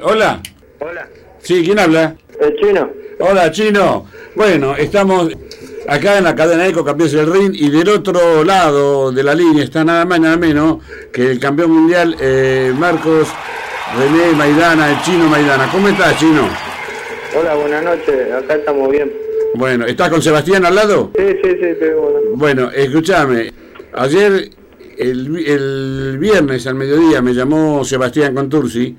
Hola. Hola. Sí, ¿quién habla? El chino. Hola, Chino. Bueno, estamos acá en la cadena Eco Campeones del Ring y del otro lado de la línea está nada más nada menos que el campeón mundial eh, Marcos René Maidana, el Chino Maidana. ¿Cómo estás, Chino? Hola, buenas noches. Acá estamos bien. Bueno, ¿estás con Sebastián al lado? Sí, sí, sí, bueno. Bueno, escúchame. Ayer, el, el viernes al mediodía, me llamó Sebastián Contursi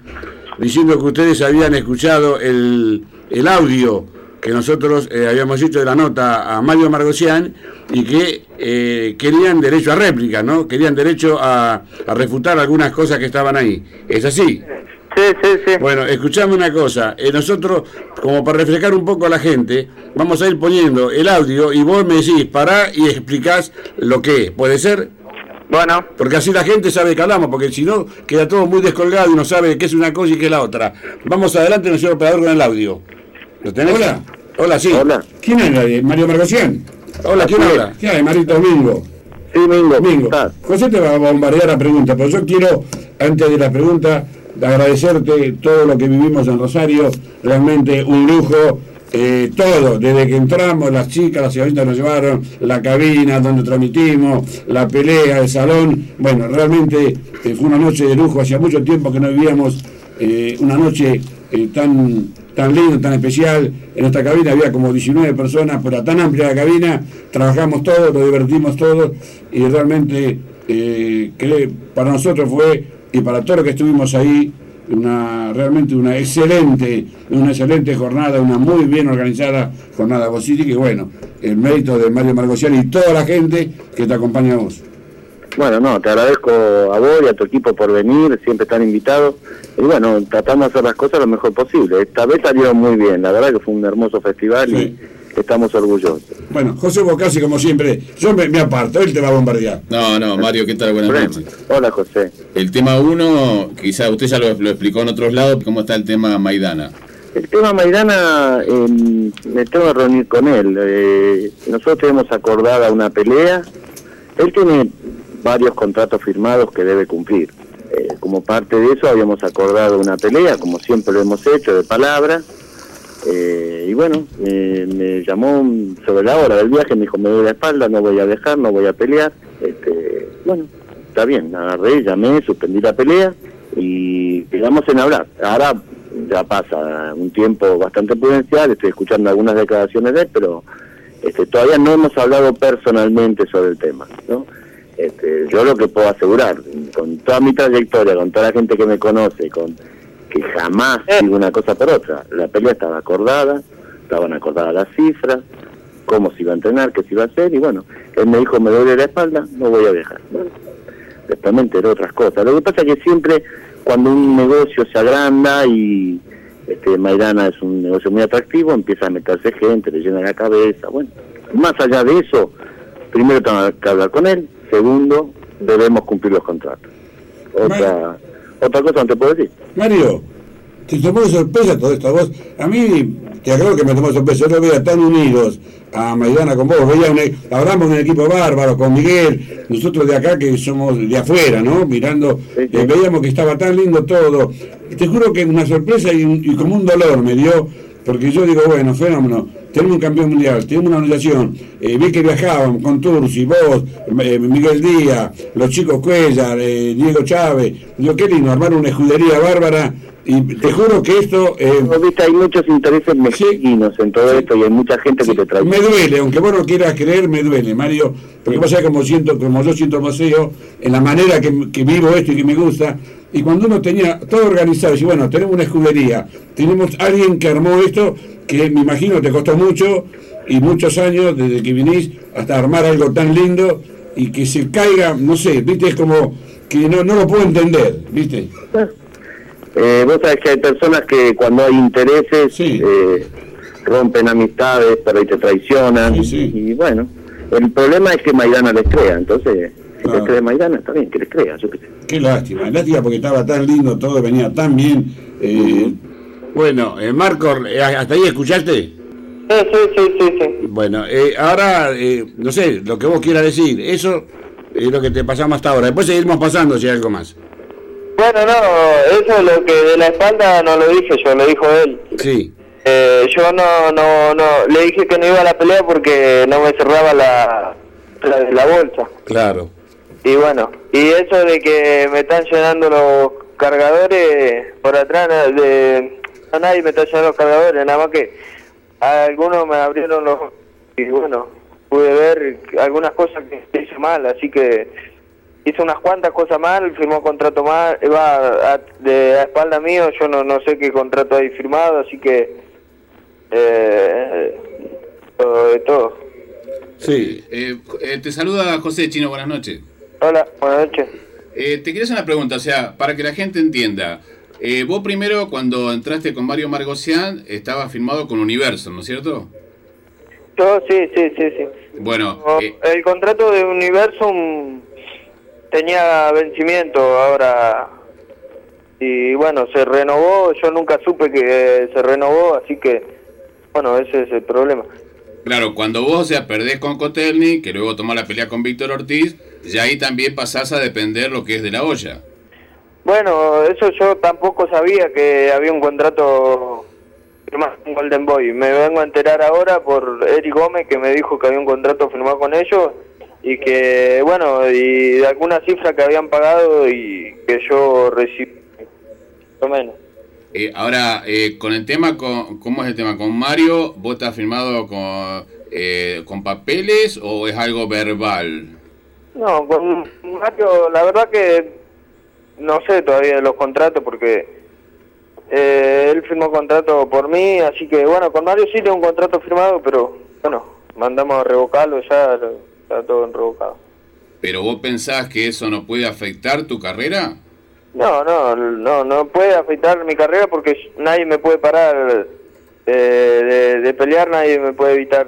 diciendo que ustedes habían escuchado el, el audio que nosotros eh, habíamos hecho de la nota a Mario Margocián y que eh, querían derecho a réplica, ¿no? Querían derecho a, a refutar algunas cosas que estaban ahí. ¿Es así? Sí, sí, sí. Bueno, escuchame una cosa. eh, nosotros, como para reflejar un poco a la gente, vamos a ir poniendo el audio y vos me decís, pará y explicás lo que es. ¿Puede ser? Bueno, Porque así la gente sabe que hablamos, porque si no, queda todo muy descolgado y no sabe qué es una cosa y qué es la otra. Vamos adelante, señor operador, con el audio. ¿Lo tenés? Hola. Hola, sí. Hola. ¿Quién? Eh, ¿Mario Margocián? Hola, ¿quién es. habla? ¿Qué hay, Marito Domingo? sí, Mingo. ¿cómo Mingo. José te va a bombardear la pregunta, pero yo quiero, antes de la pregunta, agradecerte todo lo que vivimos en Rosario, realmente un lujo, eh, todo, desde que entramos, las chicas, las señoritas nos llevaron, la cabina donde transmitimos, la pelea, el salón, bueno, realmente eh, fue una noche de lujo, hacía mucho tiempo que no vivíamos eh, una noche tan tan linda, tan especial. En esta cabina había como 19 personas, pero tan amplia la cabina, trabajamos todos, nos divertimos todos y realmente que para nosotros fue, y para todos los que estuvimos ahí, una realmente una excelente, una excelente jornada, una muy bien organizada jornada Vos que bueno, el mérito de Mario Margociani y toda la gente que te acompaña a vos. Bueno, no, te agradezco a vos y a tu equipo por venir, siempre están invitados. Y bueno, tratamos de hacer las cosas lo mejor posible. Esta vez salieron muy bien, la verdad que fue un hermoso festival Sí. y estamos orgullosos. Bueno, José Bocasi, como siempre, yo me, me aparto, él te va a bombardear. No, no, Mario, ¿qué tal? Buenas noches. Hola José. El tema uno, quizá usted ya lo, lo explicó en otros lados, ¿cómo está el tema Maidana? El tema Maidana, eh, me tengo que reunir con él. Eh, nosotros tenemos acordada una pelea. Él tiene varios contratos firmados que debe cumplir. Eh, como parte de eso habíamos acordado una pelea, como siempre lo hemos hecho, de palabra. Eh, y bueno, eh, me llamó sobre la hora del viaje, me dijo, me doy la espalda, no voy a dejar, no voy a pelear. Este, bueno, está bien, agarré, llamé, suspendí la pelea y quedamos en hablar. Ahora ya pasa un tiempo bastante prudencial, estoy escuchando algunas declaraciones de él, pero este, todavía no hemos hablado personalmente sobre el tema. ¿no? Este, yo lo que puedo asegurar, con toda mi trayectoria, con toda la gente que me conoce, con que jamás digo una cosa por otra, la pelea estaba acordada, estaban acordadas las cifras, cómo se iba a entrenar, qué se iba a hacer, y bueno, él me dijo, me duele la espalda, no voy a dejar. Bueno, después me enteré otras cosas. Lo que pasa es que siempre cuando un negocio se agranda y este Maidana es un negocio muy atractivo, empieza a meterse gente, le llena la cabeza, bueno, más allá de eso, primero tengo que hablar con él, segundo, debemos cumplir los contratos. Otra, otra cosa no te puedo decir. Mario, te tomó de sorpresa todo esto. Vos, a mí, te aclaro que me tomó de sorpresa. Yo lo veía tan unidos a Maidana con vos. Veía un, e- hablamos de un equipo bárbaro con Miguel. Nosotros de acá que somos de afuera, ¿no? Mirando, Sí, sí. eh, veíamos que estaba tan lindo todo. Y te juro que una sorpresa y, y como un dolor me dio. Porque yo digo, bueno, fenómeno, tenemos un campeón mundial, tenemos una organización, eh, vi que viajaban con Tursi, vos, eh, Miguel Díaz, los chicos Cuellar, eh, Diego Chávez, digo, qué lindo, armar una escudería bárbara, y te juro que esto eh, Como viste, hay muchos intereses mezquinos en todo Sí. esto y hay mucha gente que te trae. me duele, aunque vos no quieras creer, me duele, Mario, porque sabés como, siento, como yo siento museo, en la manera que, que vivo esto y que me gusta, y cuando uno tenía todo organizado, y bueno, tenemos una escudería, tenemos alguien que armó esto, que me imagino te costó mucho, y muchos años desde que vinís hasta armar algo tan lindo, y que se caiga, no sé, viste, es como que no, no lo puedo entender, viste. Eh, vos sabés que hay personas que cuando hay intereses Sí. eh, rompen amistades, pero ahí te traicionan. Sí, sí. Y bueno, el problema es que Maidana les crea. Entonces, si cree Maidana, está bien, que les crea. Yo qué lástima, lástima porque estaba tan lindo, todo venía tan bien. eh. Bueno, eh, Marco, eh, ¿hasta ahí escuchaste? Sí, sí, sí, sí, sí. Bueno, eh, ahora, eh, no sé, lo que vos quieras decir, eso es lo que te pasamos hasta ahora. Después seguimos pasando si hay algo más. Bueno, no, eso es lo que de la espalda no lo dije yo, lo dijo él. Sí. Eh, yo no, no, no, le dije que no iba a la pelea porque no me cerraba la, la, la bolsa. Claro. Y bueno, y eso de que me están llenando los cargadores por atrás, de, a nadie me está llenando los cargadores, nada más que algunos me abrieron los... Y bueno, pude ver algunas cosas que hice mal, así que hice unas cuantas cosas mal, firmó contrato mal, va de a espalda mío, yo no, no sé qué contrato hay firmado, así que... Eh, todo, de todo. Sí. Eh, eh, te saluda José Chino, buenas noches. Hola, buenas noches. Eh, te quería hacer una pregunta, o sea, para que la gente entienda. Eh, vos primero, cuando entraste con Mario Margosian, estaba firmado con Universo, ¿no es cierto? Yo sí, sí, sí, sí. Bueno, No, eh, el contrato de Universum tenía vencimiento ahora y bueno, se renovó, yo nunca supe que se renovó, así que bueno, ese es el problema. claro, cuando vos, o sea, perdés con Kotelny, que luego tomás la pelea con Víctor Ortiz, ya ahí también pasás a depender lo que es de la olla. Bueno, eso yo tampoco sabía que había un contrato firmado con Golden Boy. Me vengo a enterar ahora por Eric Gómez que me dijo que había un contrato firmado con ellos y que, bueno, y de alguna cifra que habían pagado y que yo recibí, más o menos. Eh, ahora, eh, con el tema, con, ¿cómo es el tema? ¿Con Mario vos estás firmado con, eh, con papeles o es algo verbal? No, con Mario, la verdad que no sé todavía de los contratos porque eh, él firmó contrato por mí, así que bueno, con Mario sí tengo un contrato firmado, pero bueno, mandamos a revocarlo ya, está todo en revocado. ¿Pero vos pensás que eso no puede afectar tu carrera? No, no, no, no puede afectar mi carrera porque nadie me puede parar eh, de, de pelear, nadie me puede evitar,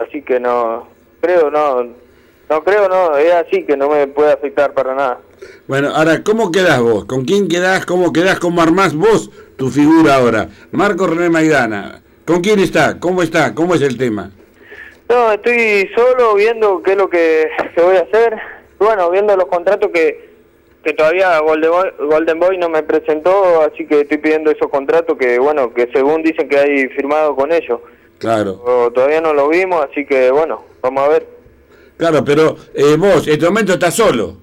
así que no, creo, no, no creo, no, es así que no me puede afectar para nada. Bueno, ahora, ¿cómo quedás vos? ¿Con quién quedás? ¿Cómo quedás? ¿Cómo armás vos tu figura ahora? Marco René Maidana. ¿Con quién está? ¿Cómo está? ¿Cómo es el tema? No, estoy solo viendo qué es lo que, que voy a hacer. Bueno, viendo los contratos que, que todavía Golden Boy, Golden Boy no me presentó, así que estoy pidiendo esos contratos que, bueno, que según dicen que hay firmado con ellos. Claro. O todavía no lo vimos, así que, bueno, vamos a ver. Claro, pero eh, vos, en este momento estás solo.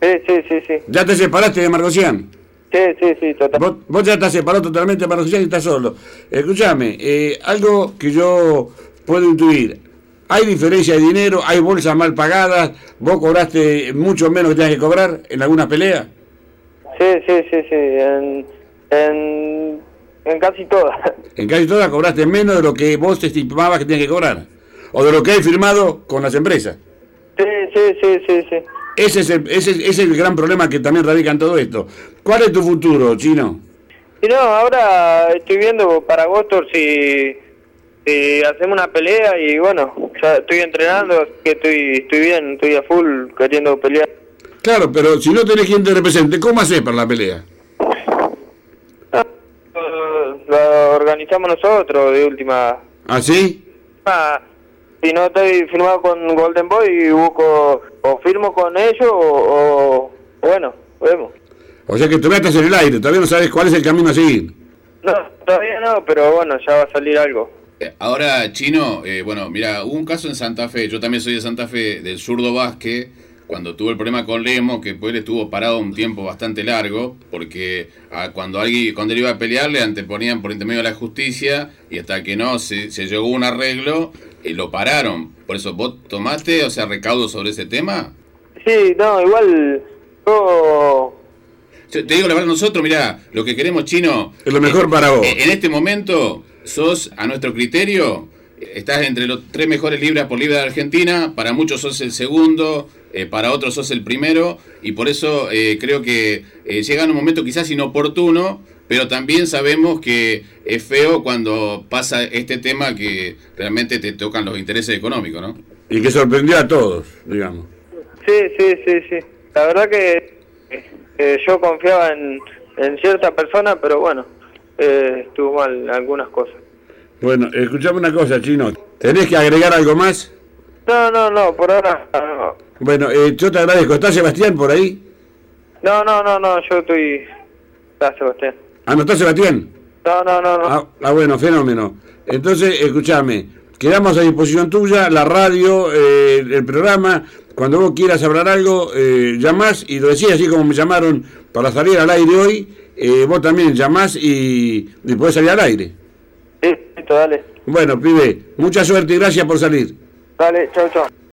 Sí, sí, sí, sí. ¿Ya te separaste de Margosian? Sí, sí, sí, total. Vos, vos ya estás separado totalmente de Margosian y estás solo. Escúchame, eh, algo que yo puedo intuir. ¿Hay diferencia de dinero? ¿Hay bolsas mal pagadas? ¿Vos cobraste mucho menos que tenías que cobrar en algunas peleas? Sí, sí, sí, sí. En, en, en casi todas. En casi todas cobraste menos de lo que vos estimabas que tenías que cobrar. O de lo que hay firmado con las empresas. Sí, sí, sí, sí, sí. Ese es, el, ese, es- ese es el gran problema que también radica en todo esto. ¿Cuál es tu futuro, Chino? Y no, ahora estoy viendo para agosto si, si hacemos una pelea y bueno, ya estoy entrenando, así que estoy, estoy bien, estoy a full queriendo pelear. Claro, pero si no tenés quien te represente, ¿cómo haces para la pelea? Eh, Lo organizamos nosotros de última. ¿Así? Ah, si no estoy firmado con Golden Boy y busco o firmo con ellos o, o- bueno, vemos. O sea que todavía estás en el aire, todavía no sabes cuál es el camino a seguir. No, todavía no, pero bueno, ya va a salir algo. Eh, Ahora, Chino, eh, bueno, mira, hubo un caso en Santa Fe, yo también soy de Santa Fe, del zurdo Vázquez, cuando tuvo el problema con Lemo, que pues él estuvo parado un tiempo bastante largo, porque ah, cuando alguien cuando él iba a pelear le anteponían por intermedio de la justicia, y hasta que no se, se llegó a un arreglo, eh, lo pararon. Por eso, ¿vos tomaste, o sea, recaudo sobre ese tema? Sí, no, igual yo Yo te digo la verdad, nosotros, mira, lo que queremos, Chino... Es lo mejor para vos. En este momento, sos, a nuestro criterio, estás entre los tres mejores libras por libra de Argentina, para muchos sos el segundo, eh, para otros sos el primero, y por eso eh, creo que eh, llega un momento quizás inoportuno, pero también sabemos que es feo cuando pasa este tema que realmente te tocan los intereses económicos, ¿no? Y que sorprendió a todos, digamos. Sí, sí, sí, sí. La verdad que eh, yo confiaba en, en cierta persona, pero bueno, eh, estuvo mal algunas cosas. Bueno, escuchame una cosa, Chino. ¿Tenés que agregar algo más? No, no, no, por ahora no. Bueno, eh, yo te agradezco. ¿Está Sebastián por ahí? No, no, no, no, yo estoy, está Sebastián. ¿No está Sebastián? No, no, no, no. Ah, ah, bueno, fenómeno. Entonces, escúchame, quedamos a disposición tuya, la radio, eh, el programa. Cuando vos quieras hablar algo, eh, llamás y lo decís así como me llamaron para salir al aire hoy. eh, vos también llamás y, y podés salir al aire. Sí, listo, dale. Bueno, pibe, mucha suerte y gracias por salir. Dale, chao, chao.